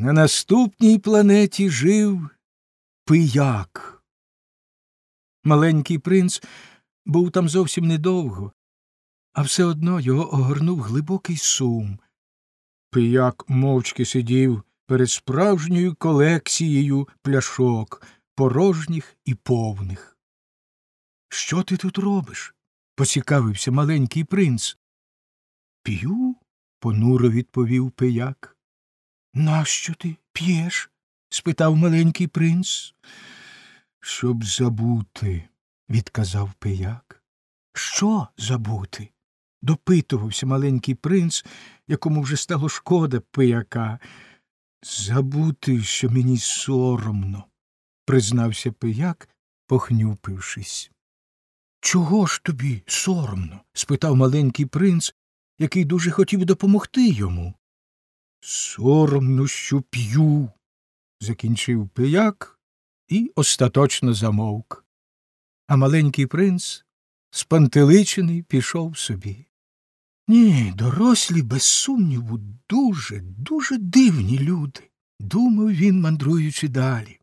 На наступній планеті жив пияк. Маленький принц був там зовсім недовго, а все одно його огорнув глибокий сум. Пияк мовчки сидів перед справжньою колекцією пляшок, порожніх і повних. Що ти тут робиш? поцікавився маленький принц. П'ю, понуро відповів пияк. Нащо ти п'єш? спитав маленький принц. Щоб забути, відказав пияк. Що забути? допитувався маленький принц, якому вже стало шкода пияка. Забути, що мені соромно, признався пияк, похнюпившись. Чого ж тобі соромно? спитав маленький принц, який дуже хотів допомогти йому. Соромно, що п'ю, закінчив пияк і остаточно замовк. А маленький принц, спантеличений, пішов собі. Ні, дорослі, без сумніву, дуже, дуже дивні люди, думав він, мандруючи далі.